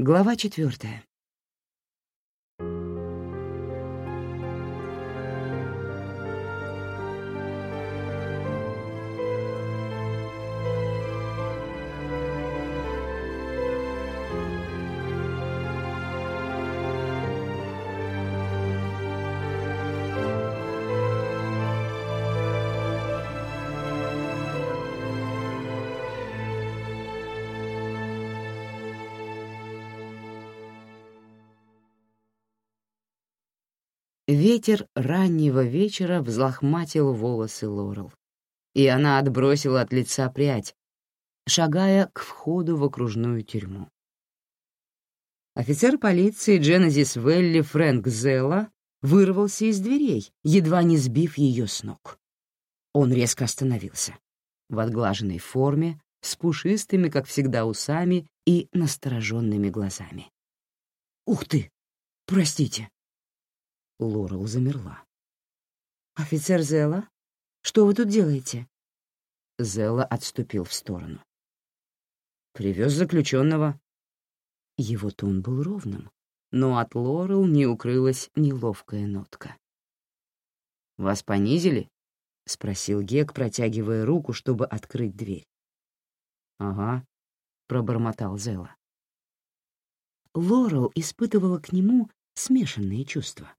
Глава четвертая. Ветер раннего вечера взлохматил волосы Лорел, и она отбросила от лица прядь, шагая к входу в окружную тюрьму. Офицер полиции Дженезис Велли Фрэнк Зелла вырвался из дверей, едва не сбив ее с ног. Он резко остановился, в отглаженной форме, с пушистыми, как всегда, усами и настороженными глазами. «Ух ты! Простите!» Лорел замерла. «Офицер Зелла, что вы тут делаете?» Зелла отступил в сторону. «Привез заключенного». Его тон был ровным, но от Лорел не укрылась неловкая нотка. «Вас понизили?» — спросил Гек, протягивая руку, чтобы открыть дверь. «Ага», — пробормотал Зелла. Лорел испытывала к нему смешанные чувства.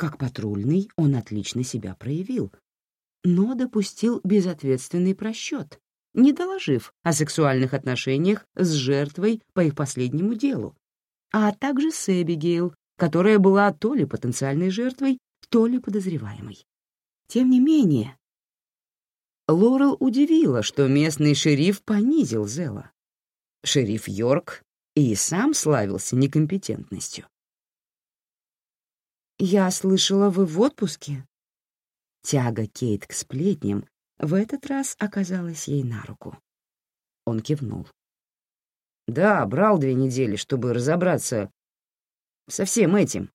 Как патрульный он отлично себя проявил, но допустил безответственный просчет, не доложив о сексуальных отношениях с жертвой по их последнему делу, а также с Эбигейл, которая была то ли потенциальной жертвой, то ли подозреваемой. Тем не менее, Лорел удивила, что местный шериф понизил Зела. Шериф Йорк и сам славился некомпетентностью. «Я слышала, вы в отпуске?» Тяга Кейт к сплетням в этот раз оказалась ей на руку. Он кивнул. «Да, брал две недели, чтобы разобраться со всем этим.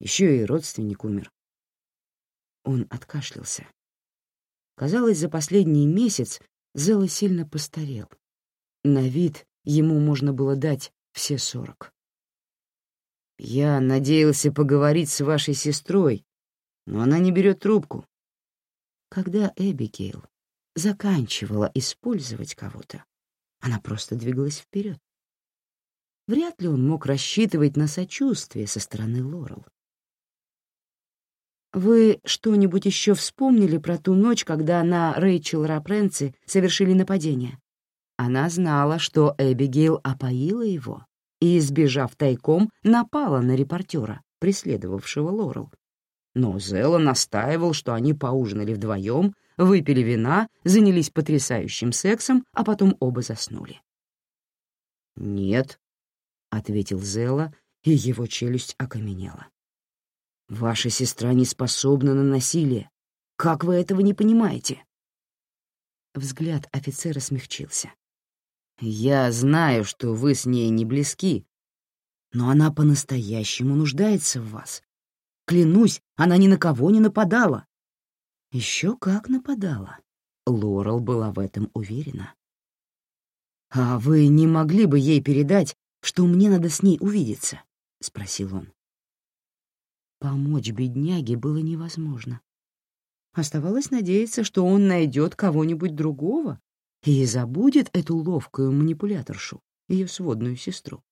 Еще и родственник умер». Он откашлялся. Казалось, за последний месяц Зела сильно постарел. На вид ему можно было дать все сорок. Я надеялся поговорить с вашей сестрой, но она не берет трубку. Когда Эбигейл заканчивала использовать кого-то, она просто двигалась вперед. Вряд ли он мог рассчитывать на сочувствие со стороны Лорел. «Вы что-нибудь еще вспомнили про ту ночь, когда на Рэйчел Рапренци совершили нападение?» Она знала, что Эбигейл опоила его, и, избежав тайком, напала на репортера, преследовавшего Лорел. Но Зелла настаивал, что они поужинали вдвоем, выпили вина, занялись потрясающим сексом, а потом оба заснули. «Нет», — ответил Зелла, и его челюсть окаменела. «Ваша сестра не способна на насилие. Как вы этого не понимаете?» Взгляд офицера смягчился. Я знаю, что вы с ней не близки, но она по-настоящему нуждается в вас. Клянусь, она ни на кого не нападала. Еще как нападала. Лорел была в этом уверена. «А вы не могли бы ей передать, что мне надо с ней увидеться?» — спросил он. Помочь бедняге было невозможно. Оставалось надеяться, что он найдет кого-нибудь другого, и забудет эту ловкую манипуляторшу, ее сводную сестру.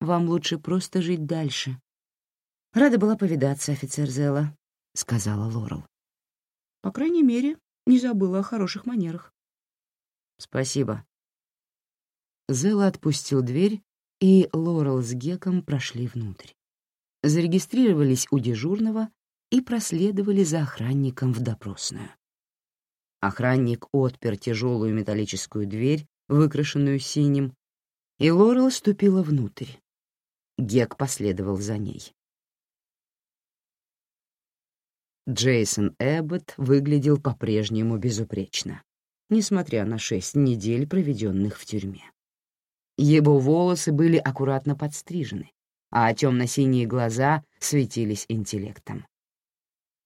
«Вам лучше просто жить дальше». «Рада была повидаться, офицер Зелла», — сказала Лорел. «По крайней мере, не забыла о хороших манерах». «Спасибо». Зелла отпустил дверь, и Лорел с Геком прошли внутрь. Зарегистрировались у дежурного и проследовали за охранником в допросную. Охранник отпер тяжелую металлическую дверь, выкрашенную синим, и Лорел ступила внутрь. Гек последовал за ней. Джейсон Эббот выглядел по-прежнему безупречно, несмотря на шесть недель, проведенных в тюрьме. Его волосы были аккуратно подстрижены, а темно-синие глаза светились интеллектом.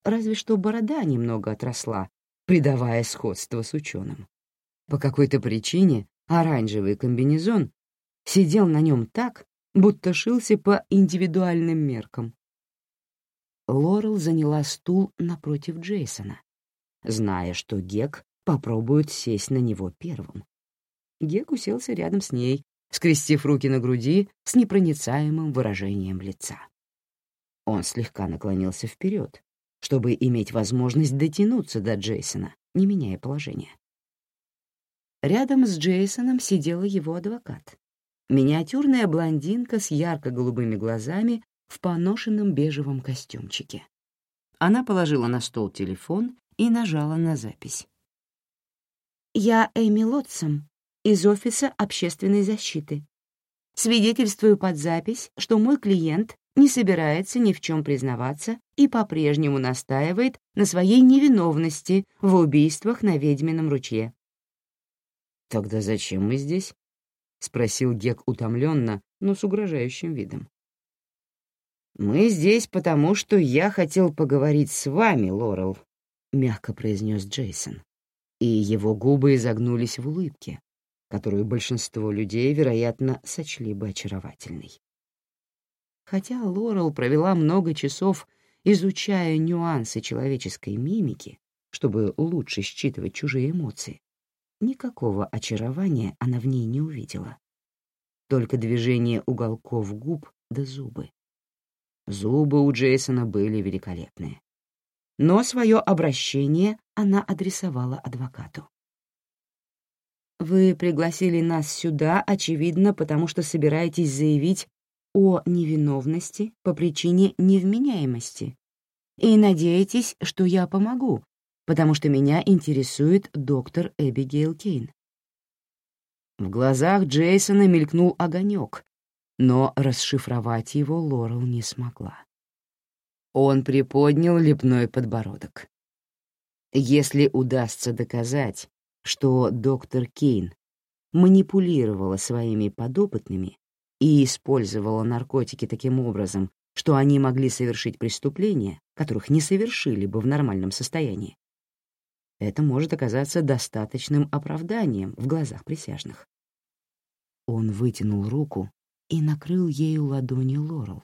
Разве что борода немного отросла, придавая сходство с ученым. По какой-то причине оранжевый комбинезон сидел на нем так, будто шился по индивидуальным меркам. Лорел заняла стул напротив Джейсона, зная, что Гек попробует сесть на него первым. Гек уселся рядом с ней, скрестив руки на груди с непроницаемым выражением лица. Он слегка наклонился вперед, чтобы иметь возможность дотянуться до Джейсона, не меняя положения. Рядом с Джейсоном сидела его адвокат. Миниатюрная блондинка с ярко-голубыми глазами в поношенном бежевом костюмчике. Она положила на стол телефон и нажала на запись. «Я Эми Лотсом из Офиса общественной защиты. Свидетельствую под запись, что мой клиент не собирается ни в чем признаваться и по-прежнему настаивает на своей невиновности в убийствах на Ведьмином ручье. «Тогда зачем мы здесь?» — спросил Гек утомленно, но с угрожающим видом. «Мы здесь потому, что я хотел поговорить с вами, Лорел», — мягко произнес Джейсон, и его губы изогнулись в улыбке, которую большинство людей, вероятно, сочли бы очаровательной. Хотя Лорел провела много часов, изучая нюансы человеческой мимики, чтобы лучше считывать чужие эмоции, никакого очарования она в ней не увидела. Только движение уголков губ да зубы. Зубы у Джейсона были великолепные. Но свое обращение она адресовала адвокату. «Вы пригласили нас сюда, очевидно, потому что собираетесь заявить о невиновности по причине невменяемости и надеетесь, что я помогу, потому что меня интересует доктор Эбигейл Кейн». В глазах Джейсона мелькнул огонек, но расшифровать его Лорел не смогла. Он приподнял лепной подбородок. Если удастся доказать, что доктор Кейн манипулировала своими подопытными и использовала наркотики таким образом, что они могли совершить преступления, которых не совершили бы в нормальном состоянии, это может оказаться достаточным оправданием в глазах присяжных. Он вытянул руку и накрыл ею ладони Лорел,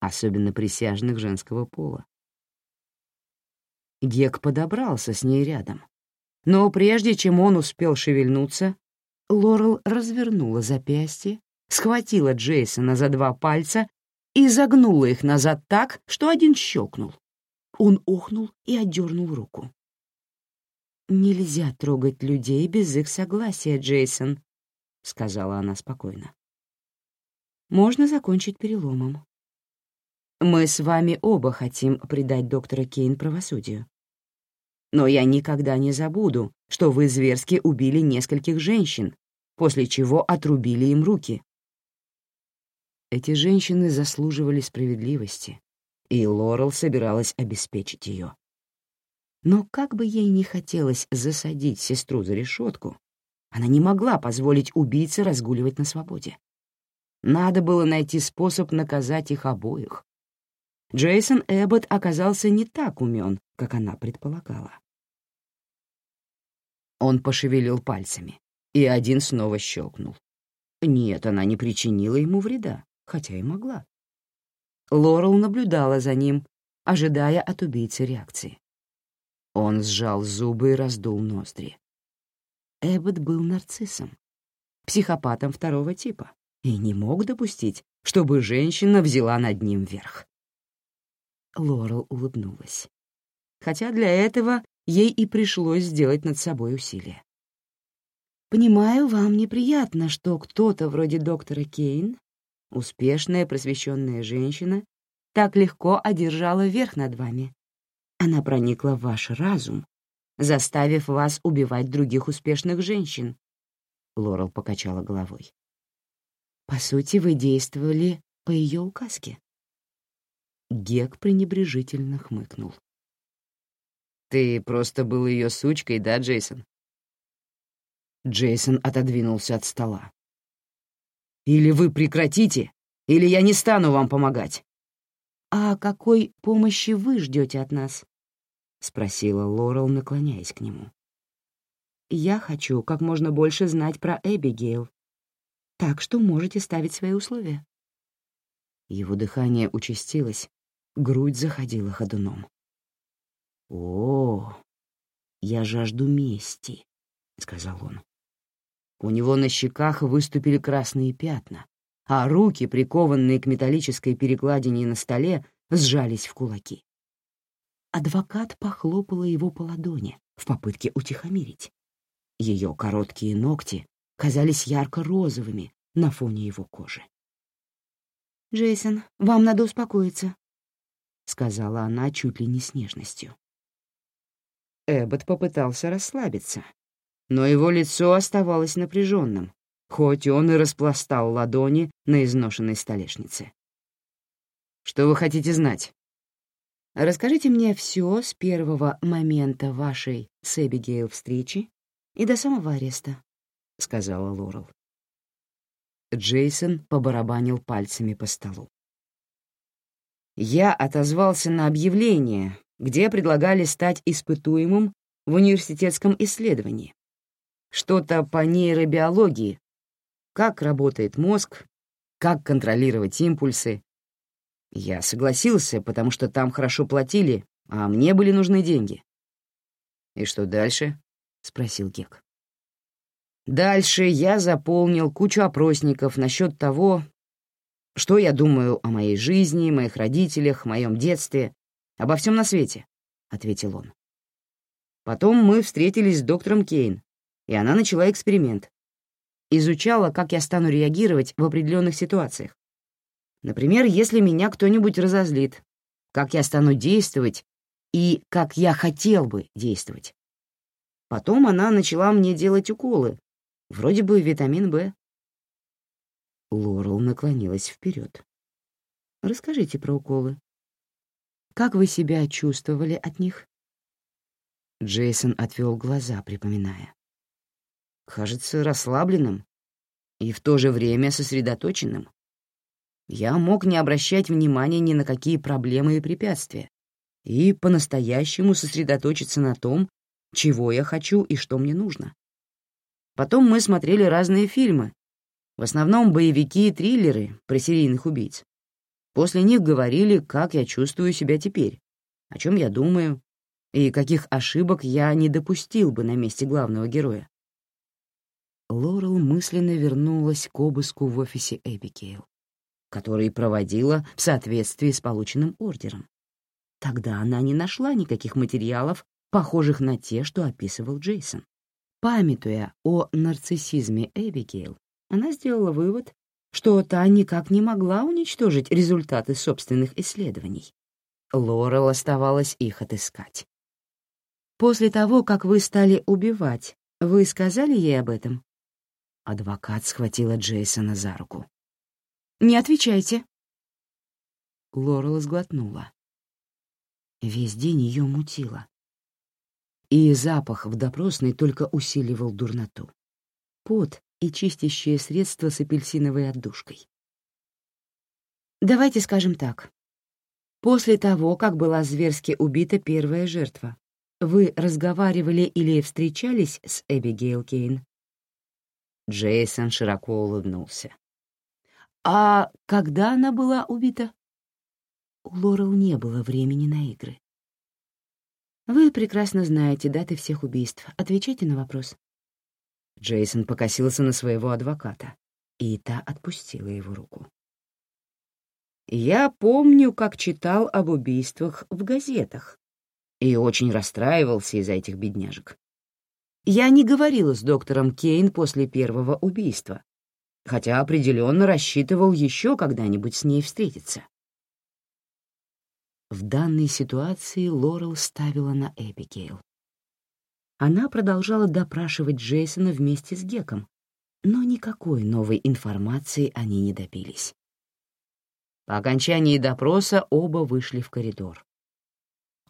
особенно присяжных женского пола. Гек подобрался с ней рядом, но прежде чем он успел шевельнуться, Лорел развернула запястье, схватила Джейсона за два пальца и загнула их назад так, что один щелкнул. Он охнул и отдернул руку. «Нельзя трогать людей без их согласия, Джейсон», — сказала она спокойно можно закончить переломом. Мы с вами оба хотим предать доктора Кейн правосудию. Но я никогда не забуду, что вы зверски убили нескольких женщин, после чего отрубили им руки. Эти женщины заслуживали справедливости, и Лорел собиралась обеспечить ее. Но как бы ей ни хотелось засадить сестру за решетку, она не могла позволить убийце разгуливать на свободе. Надо было найти способ наказать их обоих. Джейсон Эббот оказался не так умен, как она предполагала. Он пошевелил пальцами, и один снова щелкнул. Нет, она не причинила ему вреда, хотя и могла. Лорел наблюдала за ним, ожидая от убийцы реакции. Он сжал зубы и раздул ноздри. Эббот был нарциссом, психопатом второго типа и не мог допустить, чтобы женщина взяла над ним верх. Лорел улыбнулась. Хотя для этого ей и пришлось сделать над собой усилие. «Понимаю, вам неприятно, что кто-то вроде доктора Кейн, успешная просвещенная женщина, так легко одержала верх над вами. Она проникла в ваш разум, заставив вас убивать других успешных женщин». Лорел покачала головой. По сути, вы действовали по ее указке. Гек пренебрежительно хмыкнул. «Ты просто был ее сучкой, да, Джейсон?» Джейсон отодвинулся от стола. «Или вы прекратите, или я не стану вам помогать». «А какой помощи вы ждете от нас?» — спросила Лорел, наклоняясь к нему. «Я хочу как можно больше знать про Эбигейл так что можете ставить свои условия». Его дыхание участилось, грудь заходила ходуном. «О, я жажду мести», — сказал он. У него на щеках выступили красные пятна, а руки, прикованные к металлической перекладине на столе, сжались в кулаки. Адвокат похлопала его по ладони в попытке утихомирить. Ее короткие ногти казались ярко-розовыми на фоне его кожи. «Джейсон, вам надо успокоиться», — сказала она чуть ли не с нежностью. Эббот попытался расслабиться, но его лицо оставалось напряженным, хоть он и распластал ладони на изношенной столешнице. «Что вы хотите знать?» «Расскажите мне все с первого момента вашей с Эбигейл встречи и до самого ареста», — сказала Лорел. Джейсон побарабанил пальцами по столу. Я отозвался на объявление, где предлагали стать испытуемым в университетском исследовании. Что-то по нейробиологии, как работает мозг, как контролировать импульсы. Я согласился, потому что там хорошо платили, а мне были нужны деньги. «И что дальше?» — спросил Гек. Дальше я заполнил кучу опросников насчет того, что я думаю о моей жизни, моих родителях, моем детстве, обо всем на свете, — ответил он. Потом мы встретились с доктором Кейн, и она начала эксперимент. Изучала, как я стану реагировать в определенных ситуациях. Например, если меня кто-нибудь разозлит, как я стану действовать и как я хотел бы действовать. Потом она начала мне делать уколы, Вроде бы витамин Б. Лорел наклонилась вперед. «Расскажите про уколы. Как вы себя чувствовали от них?» Джейсон отвел глаза, припоминая. «Кажется, расслабленным и в то же время сосредоточенным. Я мог не обращать внимания ни на какие проблемы и препятствия и по-настоящему сосредоточиться на том, чего я хочу и что мне нужно. Потом мы смотрели разные фильмы, в основном боевики и триллеры про серийных убийц. После них говорили, как я чувствую себя теперь, о чем я думаю и каких ошибок я не допустил бы на месте главного героя. Лорел мысленно вернулась к обыску в офисе Эбигейл, который проводила в соответствии с полученным ордером. Тогда она не нашла никаких материалов, похожих на те, что описывал Джейсон. Памятуя о нарциссизме Эбигейл, она сделала вывод, что та никак не могла уничтожить результаты собственных исследований. Лорел оставалось их отыскать. «После того, как вы стали убивать, вы сказали ей об этом?» Адвокат схватила Джейсона за руку. «Не отвечайте». Лорел сглотнула. Весь день ее мутило и запах в допросной только усиливал дурноту. Пот и чистящее средство с апельсиновой отдушкой. Давайте скажем так. После того, как была зверски убита первая жертва, вы разговаривали или встречались с Эбигейл Кейн? Джейсон широко улыбнулся. «А когда она была убита?» У Лорел не было времени на игры. Вы прекрасно знаете даты всех убийств. Отвечайте на вопрос. Джейсон покосился на своего адвоката, и та отпустила его руку. Я помню, как читал об убийствах в газетах и очень расстраивался из-за этих бедняжек. Я не говорила с доктором Кейн после первого убийства, хотя определенно рассчитывал еще когда-нибудь с ней встретиться. В данной ситуации Лорел ставила на Эбигейл. Она продолжала допрашивать Джейсона вместе с Геком, но никакой новой информации они не добились. По окончании допроса оба вышли в коридор.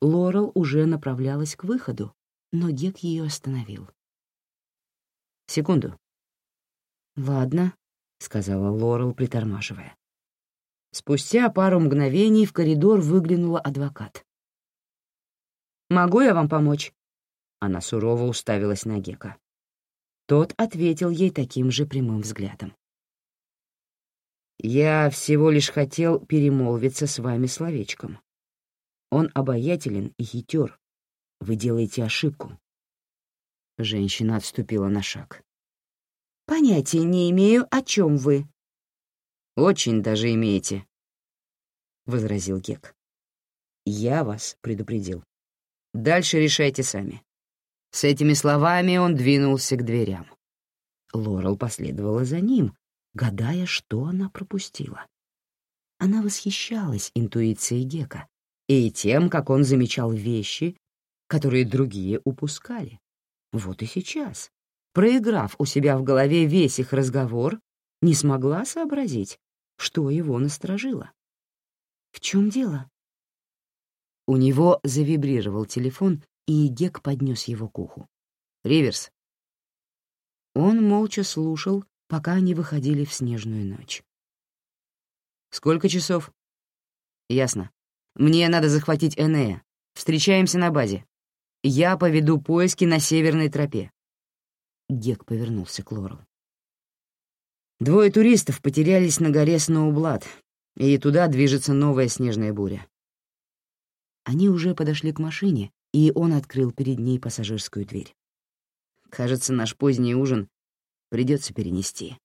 Лорел уже направлялась к выходу, но Гек ее остановил. «Секунду». «Ладно», — сказала Лорел, притормаживая. Спустя пару мгновений в коридор выглянула адвокат. «Могу я вам помочь?» Она сурово уставилась на Гека. Тот ответил ей таким же прямым взглядом. Я всего лишь хотел перемолвиться с вами словечком. Он обаятелен и хитер. Вы делаете ошибку. Женщина отступила на шаг. Понятия не имею, о чем вы. Очень даже имеете, — возразил Гек. Я вас предупредил. Дальше решайте сами. С этими словами он двинулся к дверям. Лорел последовала за ним, гадая, что она пропустила. Она восхищалась интуицией Гека и тем, как он замечал вещи, которые другие упускали. Вот и сейчас, проиграв у себя в голове весь их разговор, не смогла сообразить, что его насторожило. «В чем дело?» У него завибрировал телефон, и Гек поднес его к уху. «Риверс». Он молча слушал, пока они выходили в снежную ночь. «Сколько часов?» «Ясно. Мне надо захватить Энея. Встречаемся на базе. Я поведу поиски на северной тропе». Гек повернулся к Лорел. Двое туристов потерялись на горе Сноублад, и туда движется новая снежная буря. Они уже подошли к машине, и он открыл перед ней пассажирскую дверь. Кажется, наш поздний ужин придется перенести.